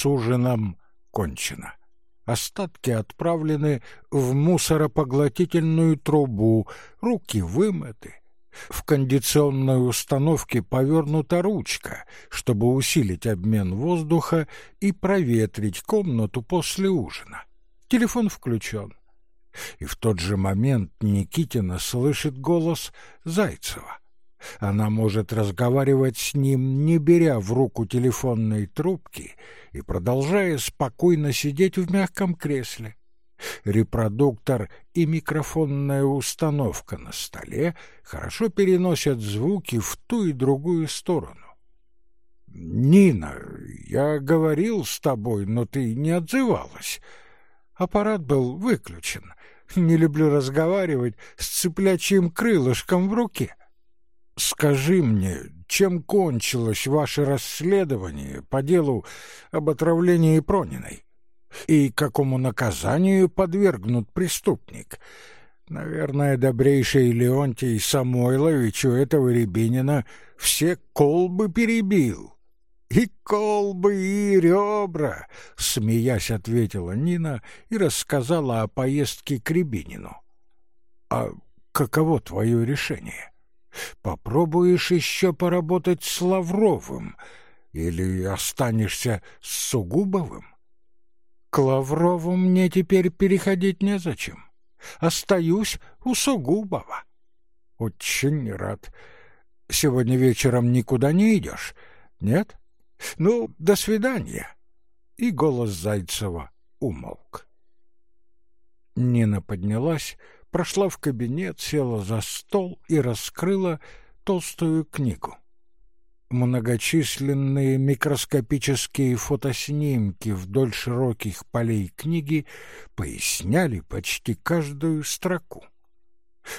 с ужином кончено. Остатки отправлены в мусоропоглотительную трубу, руки вымыты. В кондиционной установке повернута ручка, чтобы усилить обмен воздуха и проветрить комнату после ужина. Телефон включен. И в тот же момент Никитина слышит голос Зайцева. Она может разговаривать с ним, не беря в руку телефонной трубки и продолжая спокойно сидеть в мягком кресле. Репродуктор и микрофонная установка на столе хорошо переносят звуки в ту и другую сторону. «Нина, я говорил с тобой, но ты не отзывалась. Аппарат был выключен. Не люблю разговаривать с цыплячьим крылышком в руке. Скажи мне, чем кончилось ваше расследование по делу об отравлении Прониной? И какому наказанию подвергнут преступник? Наверное, добрейший Леонтий Самойлович у этого Рябинина все колбы перебил. «И колбы, и ребра!» — смеясь ответила Нина и рассказала о поездке к Рябинину. «А каково твое решение?» Попробуешь еще поработать с Лавровым или останешься с Сугубовым? К Лаврову мне теперь переходить незачем. Остаюсь у Сугубова. Очень рад. Сегодня вечером никуда не идешь? Нет? Ну, до свидания. И голос Зайцева умолк. Нина поднялась, прошла в кабинет, села за стол и раскрыла толстую книгу. Многочисленные микроскопические фотоснимки вдоль широких полей книги поясняли почти каждую строку.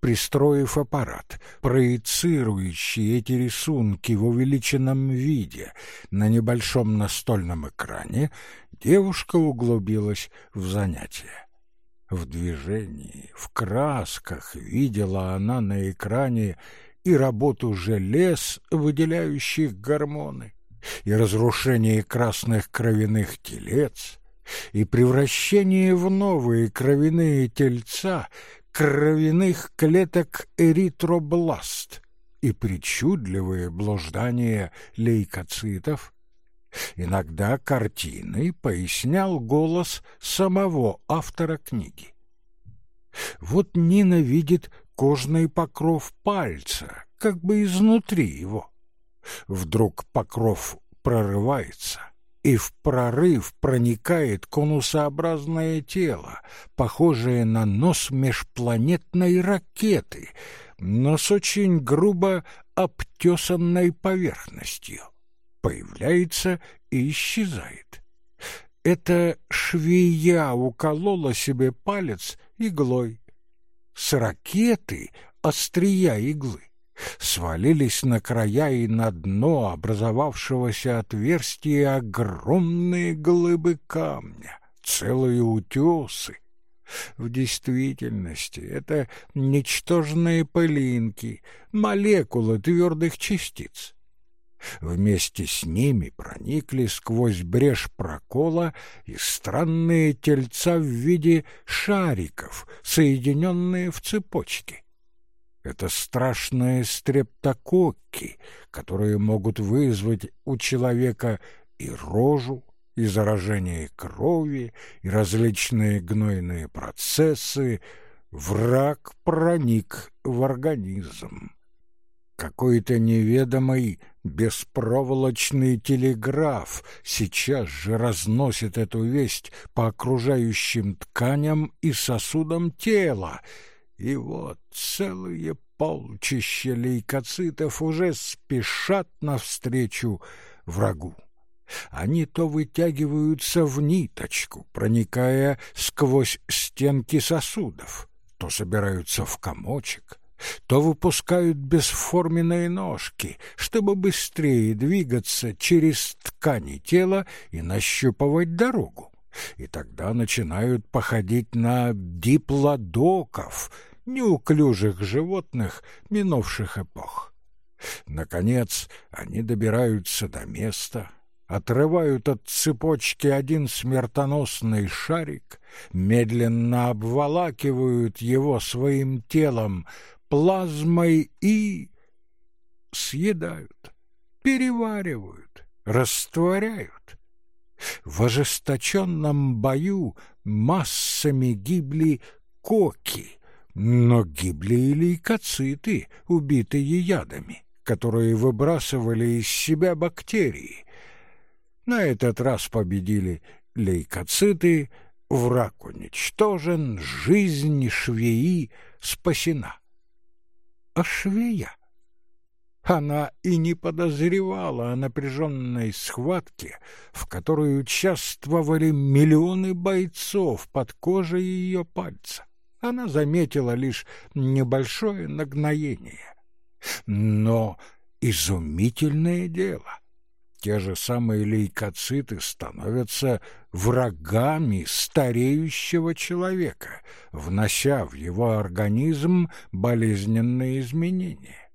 Пристроив аппарат, проецирующий эти рисунки в увеличенном виде на небольшом настольном экране, девушка углубилась в занятие. В движении, в красках видела она на экране и работу желез, выделяющих гормоны, и разрушение красных кровяных телец, и превращение в новые кровяные тельца кровяных клеток эритробласт, и причудливые блуждания лейкоцитов, Иногда картины пояснял голос самого автора книги. Вот Нина видит кожный покров пальца, как бы изнутри его. Вдруг покров прорывается, и в прорыв проникает конусообразное тело, похожее на нос межпланетной ракеты, но с очень грубо обтесанной поверхностью появляется и исчезает. Это швея уколола себе палец иглой. С ракеты острия иглы свалились на края и на дно образовавшегося отверстия огромные глыбы камня, целые утесы. В действительности это ничтожные пылинки, молекулы твердых частиц. Вместе с ними проникли сквозь брешь прокола и странные тельца в виде шариков, соединенные в цепочки. Это страшные стрептококки, которые могут вызвать у человека и рожу, и заражение крови, и различные гнойные процессы. Враг проник в организм. Какой-то неведомый беспроволочный телеграф сейчас же разносит эту весть по окружающим тканям и сосудам тела. И вот целые полчища лейкоцитов уже спешат навстречу врагу. Они то вытягиваются в ниточку, проникая сквозь стенки сосудов, то собираются в комочек, то выпускают бесформенные ножки, чтобы быстрее двигаться через ткани тела и нащупывать дорогу. И тогда начинают походить на диплодоков, неуклюжих животных минувших эпох. Наконец, они добираются до места, отрывают от цепочки один смертоносный шарик, медленно обволакивают его своим телом, плазмой и... съедают, переваривают, растворяют. В ожесточенном бою массами гибли коки, но гибли и лейкоциты, убитые ядами, которые выбрасывали из себя бактерии. На этот раз победили лейкоциты, враг уничтожен, жизнь швеи спасена. А швея? Она и не подозревала о напряженной схватке, в которой участвовали миллионы бойцов под кожей ее пальца. Она заметила лишь небольшое нагноение. Но изумительное дело. Те же самые лейкоциты становятся врагами стареющего человека, внося в его организм болезненные изменения.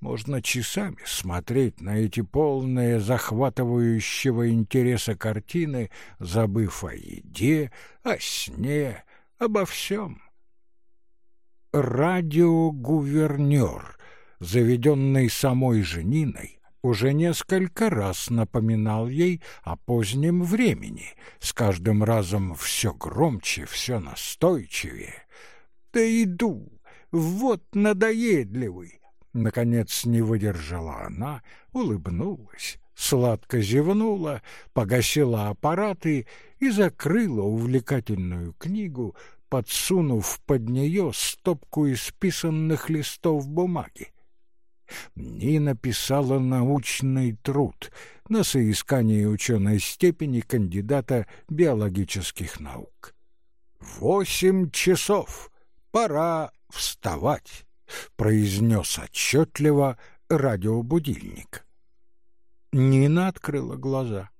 Можно часами смотреть на эти полные захватывающего интереса картины, забыв о еде, о сне, обо всем. Радиогувернер, заведенный самой Жениной, уже несколько раз напоминал ей о позднем времени, с каждым разом все громче, все настойчивее. «Да иду! Вот надоедливый! Наконец не выдержала она, улыбнулась, сладко зевнула, погасила аппараты и закрыла увлекательную книгу, подсунув под нее стопку исписанных листов бумаги. Нина писала научный труд на соискание ученой степени кандидата биологических наук. «Восемь часов! Пора вставать!» — произнес отчетливо радиобудильник. Нина открыла глаза.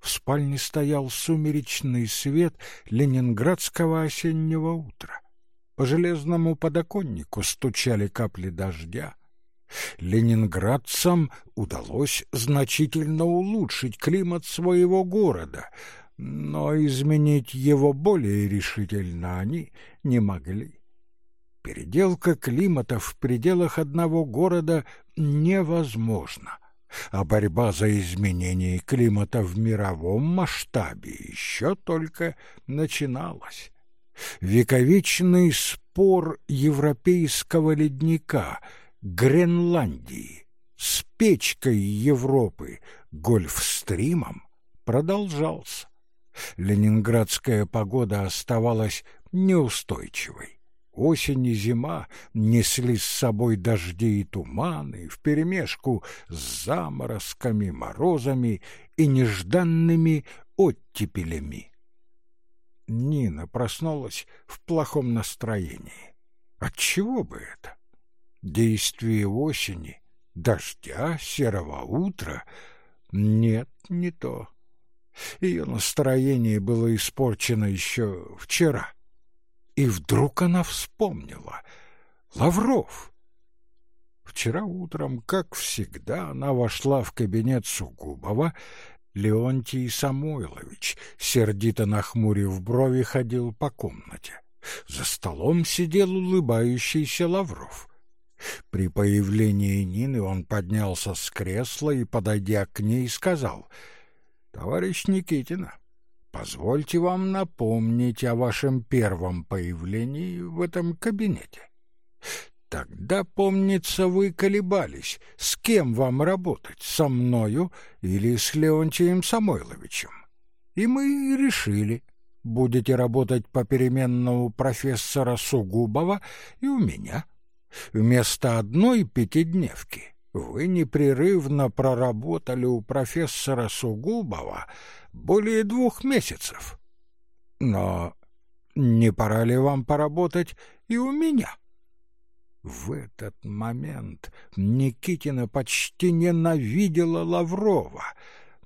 В спальне стоял сумеречный свет ленинградского осеннего утра. По железному подоконнику стучали капли дождя. Ленинградцам удалось значительно улучшить климат своего города, но изменить его более решительно они не могли. Переделка климата в пределах одного города невозможна, а борьба за изменение климата в мировом масштабе еще только начиналась. Вековечный спор европейского ледника Гренландии с печкой Европы Гольфстримом продолжался. Ленинградская погода оставалась неустойчивой. Осень и зима несли с собой дожди и туманы вперемешку с заморозками, морозами и нежданными оттепелями. Нина проснулась в плохом настроении. Отчего бы это? Действие осени, дождя, серого утра? Нет, не то. Ее настроение было испорчено еще вчера. И вдруг она вспомнила. Лавров! Вчера утром, как всегда, она вошла в кабинет Сугубова. Леонтий Самойлович, сердито нахмурив брови, ходил по комнате. За столом сидел улыбающийся Лавров. При появлении Нины он поднялся с кресла и, подойдя к ней, сказал, «Товарищ Никитина, Позвольте вам напомнить о вашем первом появлении в этом кабинете. Тогда, помнится, вы колебались, с кем вам работать, со мною или с Леонтием Самойловичем. И мы решили, будете работать попеременно у профессора Сугубова и у меня. Вместо одной пятидневки вы непрерывно проработали у профессора Сугубова более двух месяцев. Но не пора ли вам поработать и у меня? В этот момент Никитина почти ненавидела Лаврова.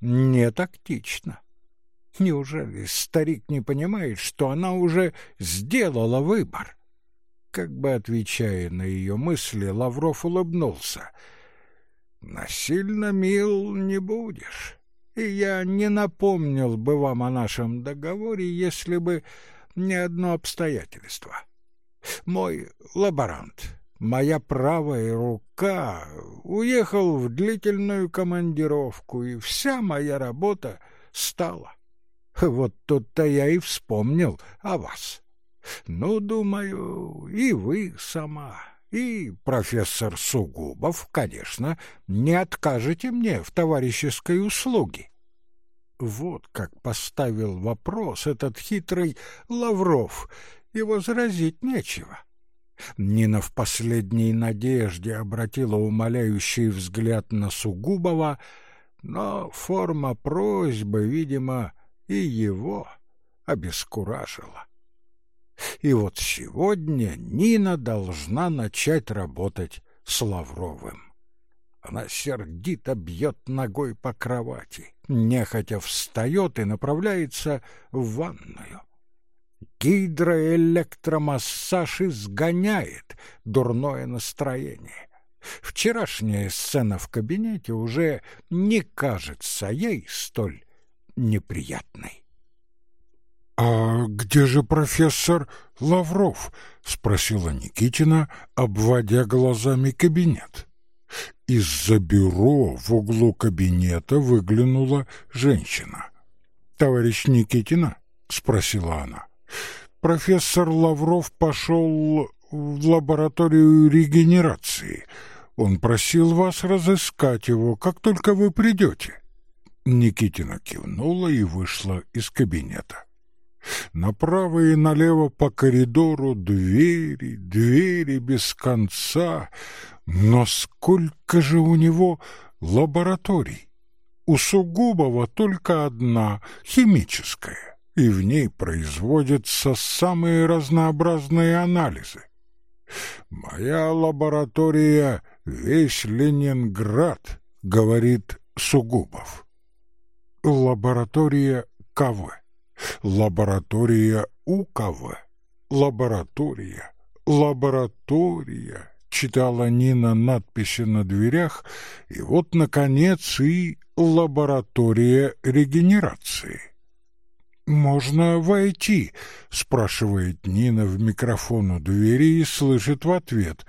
Не тактично. Неужели старик не понимает, что она уже сделала выбор? Как бы отвечая на ее мысли, Лавров улыбнулся. «Насильно мил не будешь. и я не напомнил бы вам о нашем договоре, если бы не одно обстоятельство. Мой лаборант, моя правая рука, уехал в длительную командировку, и вся моя работа стала. Вот тут-то я и вспомнил о вас. Ну, думаю, и вы сама, и профессор Сугубов, конечно, не откажете мне в товарищеской услуге. Вот как поставил вопрос этот хитрый Лавров, и возразить нечего. Нина в последней надежде обратила умоляющий взгляд на Сугубова, но форма просьбы, видимо, и его обескуражила. И вот сегодня Нина должна начать работать с Лавровым. Она сердито бьет ногой по кровати, нехотя встает и направляется в ванную. Гидроэлектромассаж изгоняет дурное настроение. Вчерашняя сцена в кабинете уже не кажется ей столь неприятной. «А где же профессор Лавров?» — спросила Никитина, обводя глазами кабинет. Из-за бюро в углу кабинета выглянула женщина. «Товарищ Никитина?» — спросила она. «Профессор Лавров пошел в лабораторию регенерации. Он просил вас разыскать его, как только вы придете». Никитина кивнула и вышла из кабинета. Направо и налево по коридору двери, двери без конца. Но сколько же у него лабораторий? У Сугубова только одна, химическая, и в ней производятся самые разнообразные анализы. «Моя лаборатория — весь Ленинград», — говорит Сугубов. Лаборатория КВ. Лаборатория УКВ. Лаборатория. Лаборатория. Читала Нина надписи на дверях, и вот, наконец, и лаборатория регенерации. «Можно войти?» — спрашивает Нина в микрофон у двери и слышит в ответ.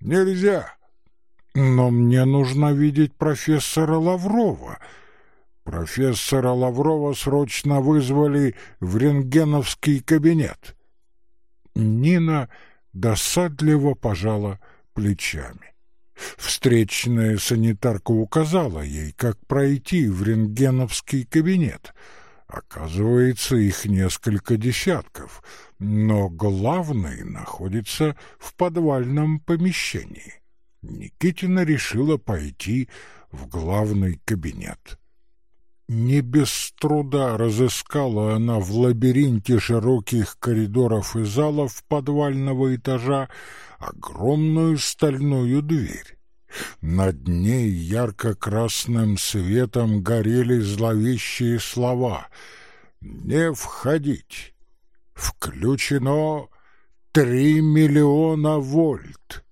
«Нельзя. Но мне нужно видеть профессора Лаврова». Профессора Лаврова срочно вызвали в рентгеновский кабинет. Нина досадливо пожала плечами. Встречная санитарка указала ей, как пройти в рентгеновский кабинет. Оказывается, их несколько десятков, но главный находится в подвальном помещении. Никитина решила пойти в главный кабинет. Не без труда разыскала она в лабиринте широких коридоров и залов подвального этажа огромную стальную дверь. Над ней ярко-красным светом горели зловещие слова «Не входить! Включено три миллиона вольт!»